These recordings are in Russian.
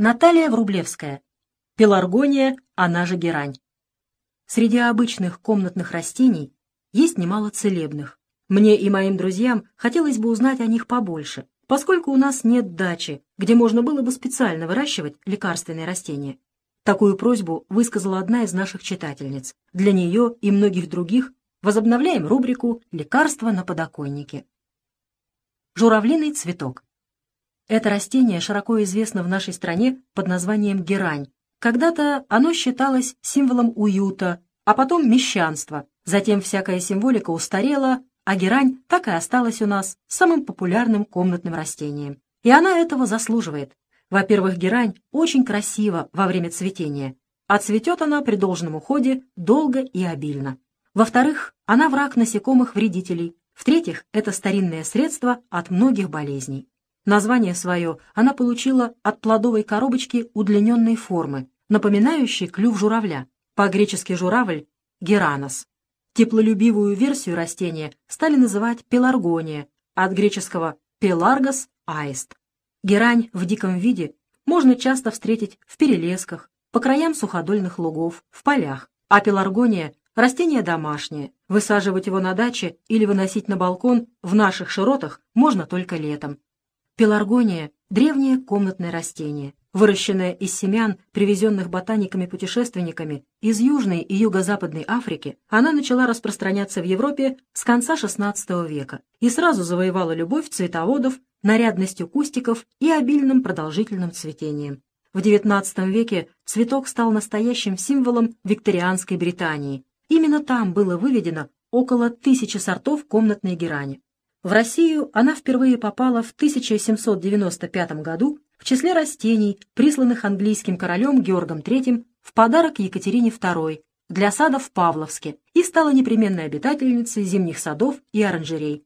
Наталья Врублевская. Пеларгония, она же герань. Среди обычных комнатных растений есть немало целебных. Мне и моим друзьям хотелось бы узнать о них побольше, поскольку у нас нет дачи, где можно было бы специально выращивать лекарственные растения. Такую просьбу высказала одна из наших читательниц. Для нее и многих других возобновляем рубрику «Лекарства на подоконнике». Журавлиный цветок. Это растение широко известно в нашей стране под названием герань. Когда-то оно считалось символом уюта, а потом мещанства. Затем всякая символика устарела, а герань так и осталась у нас самым популярным комнатным растением. И она этого заслуживает. Во-первых, герань очень красива во время цветения, а цветет она при должном уходе долго и обильно. Во-вторых, она враг насекомых-вредителей. В-третьих, это старинное средство от многих болезней. Название свое она получила от плодовой коробочки удлиненной формы, напоминающей клюв журавля, по-гречески журавль – геранос. Теплолюбивую версию растения стали называть пеларгония, от греческого пеларгос – аист. Герань в диком виде можно часто встретить в перелесках, по краям суходольных лугов, в полях, а пеларгония – растение домашнее, высаживать его на даче или выносить на балкон в наших широтах можно только летом. Пеларгония – древнее комнатное растение, выращенное из семян, привезенных ботаниками-путешественниками из Южной и Юго-Западной Африки, она начала распространяться в Европе с конца XVI века и сразу завоевала любовь цветоводов нарядностью кустиков и обильным продолжительным цветением. В XIX веке цветок стал настоящим символом викторианской Британии. Именно там было выведено около тысячи сортов комнатной герани. В Россию она впервые попала в 1795 году в числе растений, присланных английским королем Георгом III в подарок Екатерине II для сада в Павловске и стала непременной обитательницей зимних садов и оранжерей.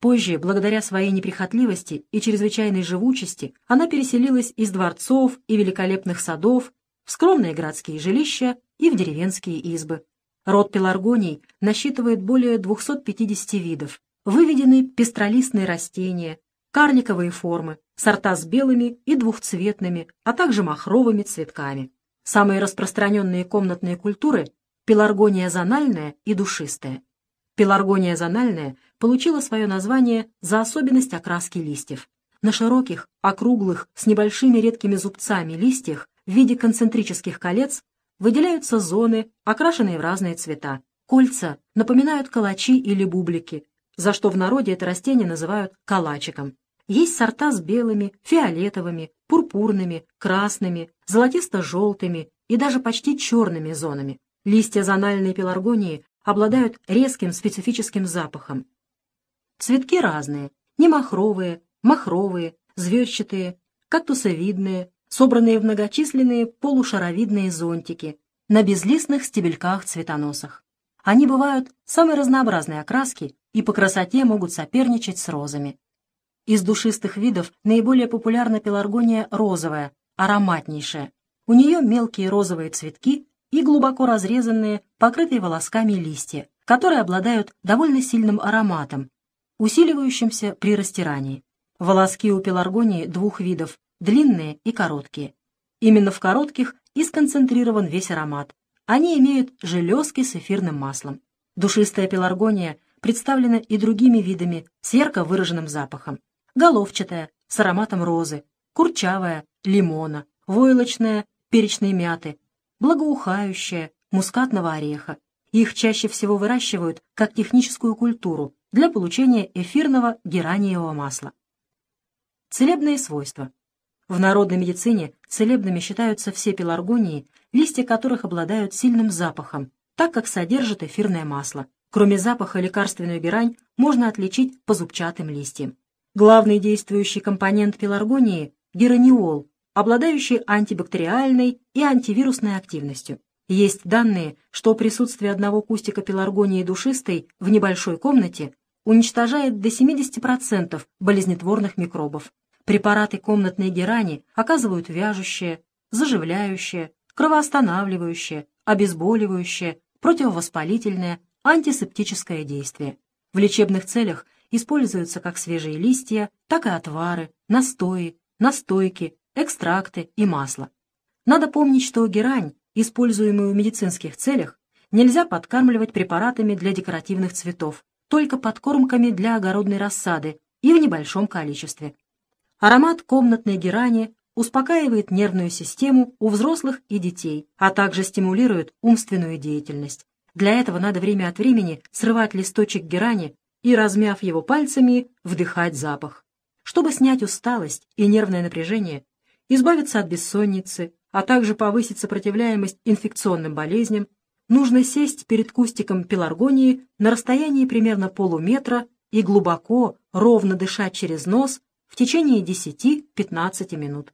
Позже, благодаря своей неприхотливости и чрезвычайной живучести, она переселилась из дворцов и великолепных садов в скромные городские жилища и в деревенские избы. Род пеларгоний насчитывает более 250 видов, выведены пестролистные растения, карликовые формы, сорта с белыми и двухцветными, а также махровыми цветками. Самые распространенные комнатные культуры – пеларгония зональная и душистая. Пеларгония зональная получила свое название за особенность окраски листьев. На широких, округлых, с небольшими редкими зубцами листьях в виде концентрических колец выделяются зоны, окрашенные в разные цвета. Кольца напоминают калачи или бублики, за что в народе это растение называют калачиком. Есть сорта с белыми, фиолетовыми, пурпурными, красными, золотисто-желтыми и даже почти черными зонами. Листья зональной пеларгонии обладают резким специфическим запахом. Цветки разные, не махровые, махровые, звездчатые, кактусовидные, собранные в многочисленные полушаровидные зонтики на безлистных стебельках-цветоносах. Они бывают самой разнообразной окраски и по красоте могут соперничать с розами. Из душистых видов наиболее популярна пеларгония розовая, ароматнейшая. У нее мелкие розовые цветки и глубоко разрезанные, покрытые волосками листья, которые обладают довольно сильным ароматом, усиливающимся при растирании. Волоски у пеларгонии двух видов – длинные и короткие. Именно в коротких и сконцентрирован весь аромат, они имеют железки с эфирным маслом. Душистая пеларгония представлена и другими видами с ярко выраженным запахом. Головчатая, с ароматом розы, курчавая, лимона, войлочная, перечной мяты, благоухающая, мускатного ореха. Их чаще всего выращивают как техническую культуру для получения эфирного гераниевого масла. Целебные свойства. В народной медицине целебными считаются все пеларгонии, листья которых обладают сильным запахом, так как содержат эфирное масло. Кроме запаха лекарственную герань можно отличить по зубчатым листьям. Главный действующий компонент пеларгонии – гераниол, обладающий антибактериальной и антивирусной активностью. Есть данные, что присутствие одного кустика пеларгонии душистой в небольшой комнате уничтожает до 70% болезнетворных микробов. Препараты комнатной герани оказывают вяжущее, заживляющее, кровоостанавливающее, обезболивающее, противовоспалительное, антисептическое действие. В лечебных целях используются как свежие листья, так и отвары, настои, настойки, экстракты и масло. Надо помнить, что герань, используемую в медицинских целях, нельзя подкармливать препаратами для декоративных цветов, только подкормками для огородной рассады и в небольшом количестве. Аромат комнатной герани успокаивает нервную систему у взрослых и детей, а также стимулирует умственную деятельность. Для этого надо время от времени срывать листочек герани и, размяв его пальцами, вдыхать запах. Чтобы снять усталость и нервное напряжение, избавиться от бессонницы, а также повысить сопротивляемость инфекционным болезням, нужно сесть перед кустиком пеларгонии на расстоянии примерно полуметра и глубоко, ровно дышать через нос в течение 10-15 минут.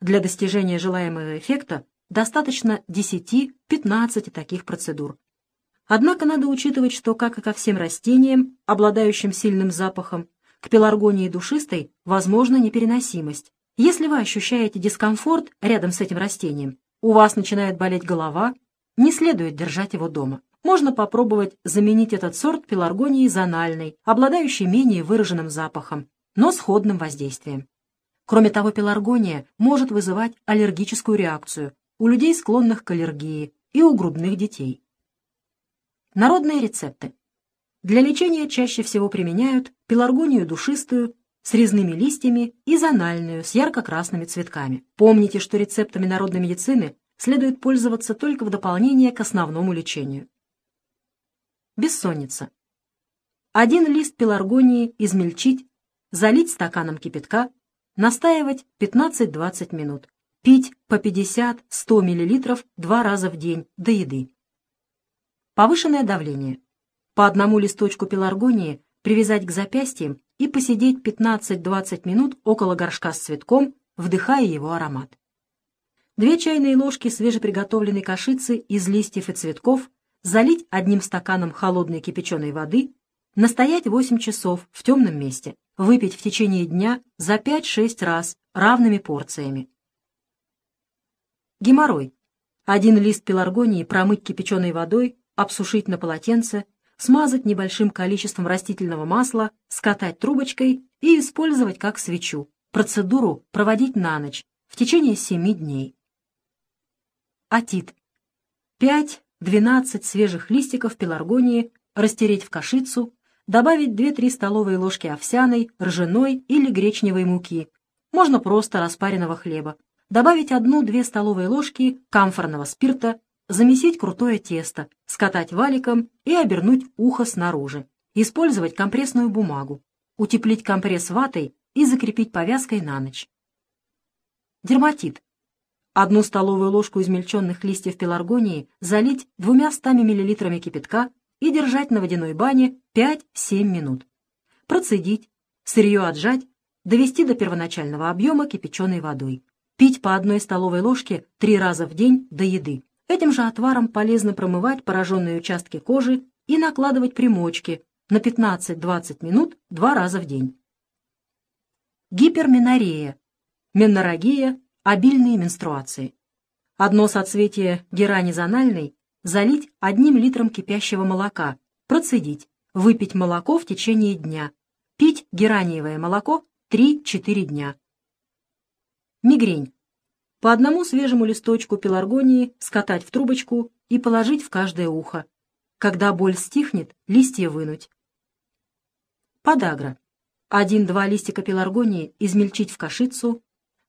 Для достижения желаемого эффекта достаточно 10-15 таких процедур. Однако надо учитывать, что, как и ко всем растениям, обладающим сильным запахом, к пеларгонии душистой возможна непереносимость, если вы ощущаете дискомфорт рядом с этим растением, у вас начинает болеть голова, не следует держать его дома. Можно попробовать заменить этот сорт пеларгонии зональной, обладающей менее выраженным запахом, но сходным воздействием. Кроме того, пеларгония может вызывать аллергическую реакцию у людей, склонных к аллергии, и у грудных детей. Народные рецепты. Для лечения чаще всего применяют пеларгонию душистую с резными листьями и зональную с ярко-красными цветками. Помните, что рецептами народной медицины следует пользоваться только в дополнение к основному лечению. Бессонница. Один лист пеларгонии измельчить, залить стаканом кипятка, настаивать 15-20 минут, пить по 50-100 мл два раза в день до еды. Повышенное давление. По одному листочку пеларгонии привязать к запястьям и посидеть 15-20 минут около горшка с цветком, вдыхая его аромат. Две чайные ложки свежеприготовленной кашицы из листьев и цветков залить одним стаканом холодной кипяченой воды, настоять 8 часов в темном месте, выпить в течение дня за 5-6 раз равными порциями. Геморрой. Один лист пеларгонии промыть кипяченой водой, обсушить на полотенце, смазать небольшим количеством растительного масла, скатать трубочкой и использовать как свечу. Процедуру проводить на ночь в течение 7 дней. Атит. 5-12 свежих листиков пеларгонии растереть в кашицу, добавить 2-3 столовые ложки овсяной, ржаной или гречневой муки. Можно просто распаренного хлеба. Добавить 1-2 столовые ложки камфорного спирта замесить крутое тесто, скатать валиком и обернуть ухо снаружи. Использовать компрессную бумагу, утеплить компресс ватой и закрепить повязкой на ночь. Дерматит. Одну столовую ложку измельченных листьев пеларгонии залить двумя стами миллилитрами кипятка и держать на водяной бане 5-7 минут. Процедить, сырье отжать, довести до первоначального объема кипяченой водой. Пить по одной столовой ложке три раза в день до еды. Этим же отваром полезно промывать пораженные участки кожи и накладывать примочки на 15-20 минут два раза в день. Гиперменорея, меннорагия, обильные менструации. Одно соцветие герани зональной залить одним литром кипящего молока, процедить, выпить молоко в течение дня, пить гераниевое молоко 3-4 дня. Мигрень. По одному свежему листочку пеларгонии скатать в трубочку и положить в каждое ухо. Когда боль стихнет, листья вынуть. Подагра. Один-два листика пеларгонии измельчить в кашицу,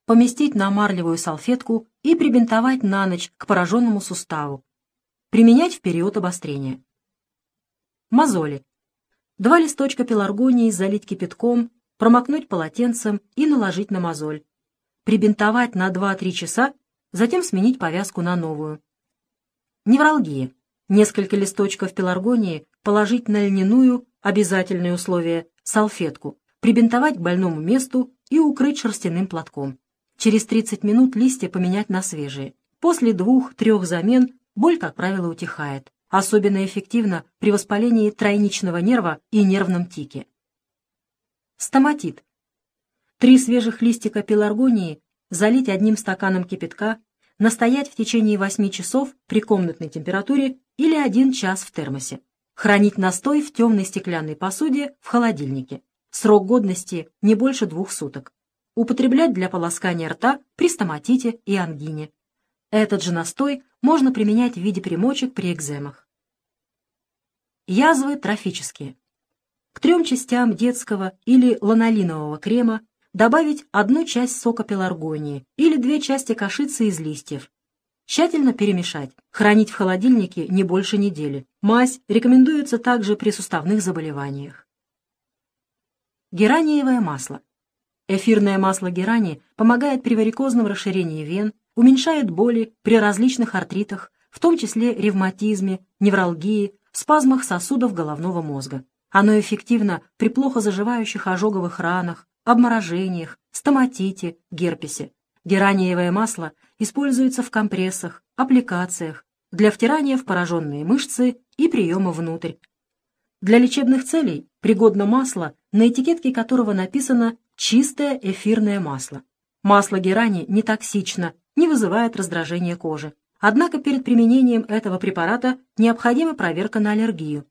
поместить на марлевую салфетку и прибинтовать на ночь к пораженному суставу. Применять в период обострения. Мозоли. Два листочка пеларгонии залить кипятком, промокнуть полотенцем и наложить на мозоль прибинтовать на 2-3 часа, затем сменить повязку на новую. Невралгия. Несколько листочков пеларгонии положить на льняную, обязательное условие, салфетку, прибинтовать к больному месту и укрыть шерстяным платком. Через 30 минут листья поменять на свежие. После двух-трех замен боль, как правило, утихает. Особенно эффективно при воспалении тройничного нерва и нервном тике. Стоматит Три свежих листика пеларгонии залить одним стаканом кипятка, настоять в течение 8 часов при комнатной температуре или 1 час в термосе. Хранить настой в темной стеклянной посуде в холодильнике. Срок годности не больше двух суток. употреблять для полоскания рта при стоматите и ангине. Этот же настой можно применять в виде примочек при экземах. Язвы трофические. К трем частям детского или ланолинового крема добавить одну часть сока пеларгонии или две части кашицы из листьев. Тщательно перемешать. Хранить в холодильнике не больше недели. Мазь рекомендуется также при суставных заболеваниях. Гераниевое масло. Эфирное масло герани помогает при варикозном расширении вен, уменьшает боли при различных артритах, в том числе ревматизме, невралгии, спазмах сосудов головного мозга. Оно эффективно при плохо заживающих ожоговых ранах, обморожениях, стоматите, герпесе. Гераниевое масло используется в компрессах, аппликациях, для втирания в пораженные мышцы и приема внутрь. Для лечебных целей пригодно масло, на этикетке которого написано «чистое эфирное масло». Масло герани не токсично, не вызывает раздражения кожи. Однако перед применением этого препарата необходима проверка на аллергию.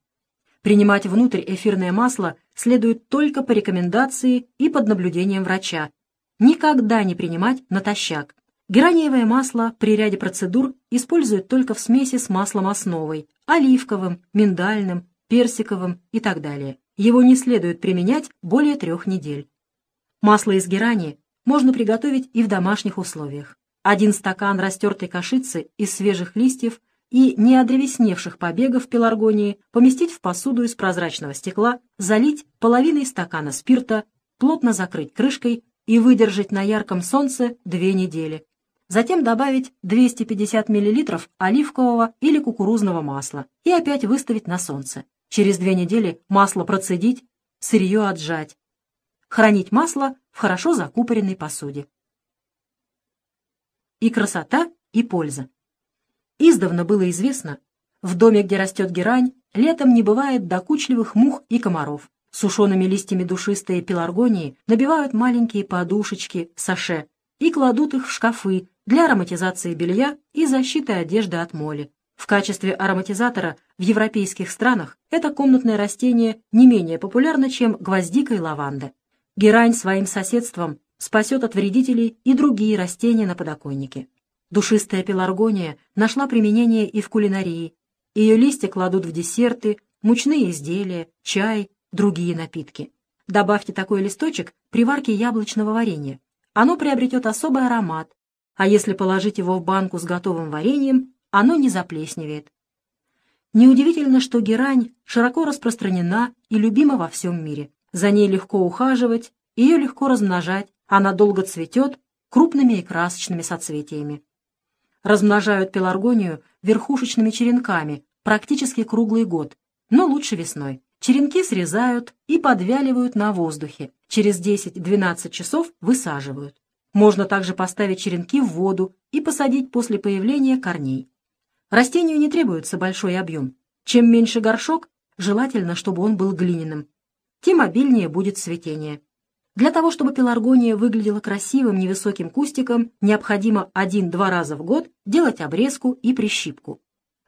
Принимать внутрь эфирное масло следует только по рекомендации и под наблюдением врача. Никогда не принимать натощак. Гераниевое масло при ряде процедур используют только в смеси с маслом основой, оливковым, миндальным, персиковым и так далее. Его не следует применять более трех недель. Масло из герани можно приготовить и в домашних условиях один стакан растертой кашицы из свежих листьев и неодревесневших побегов пеларгонии поместить в посуду из прозрачного стекла, залить половиной стакана спирта, плотно закрыть крышкой и выдержать на ярком солнце две недели. Затем добавить 250 мл оливкового или кукурузного масла и опять выставить на солнце. Через две недели масло процедить, сырье отжать. Хранить масло в хорошо закупоренной посуде и красота, и польза. Издавна было известно, в доме, где растет герань, летом не бывает докучливых мух и комаров. Сушеными листьями душистой пеларгонии набивают маленькие подушечки, саше, и кладут их в шкафы для ароматизации белья и защиты одежды от моли. В качестве ароматизатора в европейских странах это комнатное растение не менее популярно, чем гвоздика и лаванда. Герань своим соседством спасет от вредителей и другие растения на подоконнике. Душистая пеларгония нашла применение и в кулинарии. Ее листья кладут в десерты, мучные изделия, чай, другие напитки. Добавьте такой листочек при варке яблочного варенья. Оно приобретет особый аромат, а если положить его в банку с готовым вареньем, оно не заплесневеет. Неудивительно, что герань широко распространена и любима во всем мире. За ней легко ухаживать, ее легко размножать, она долго цветет крупными и красочными соцветиями. Размножают пеларгонию верхушечными черенками практически круглый год, но лучше весной. Черенки срезают и подвяливают на воздухе. Через 10-12 часов высаживают. Можно также поставить черенки в воду и посадить после появления корней. Растению не требуется большой объем. Чем меньше горшок, желательно, чтобы он был глиняным, тем обильнее будет цветение. Для того, чтобы пеларгония выглядела красивым невысоким кустиком, необходимо один-два раза в год делать обрезку и прищипку.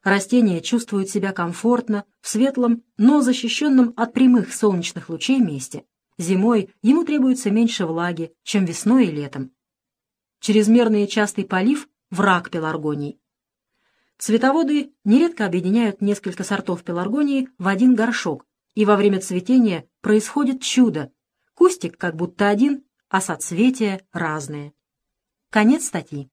Растение чувствует себя комфортно, в светлом, но защищенном от прямых солнечных лучей месте. Зимой ему требуется меньше влаги, чем весной и летом. Чрезмерный и частый полив – враг пеларгоний. Цветоводы нередко объединяют несколько сортов пеларгонии в один горшок, и во время цветения происходит чудо, Кустик как будто один, а соцветия разные. Конец статьи.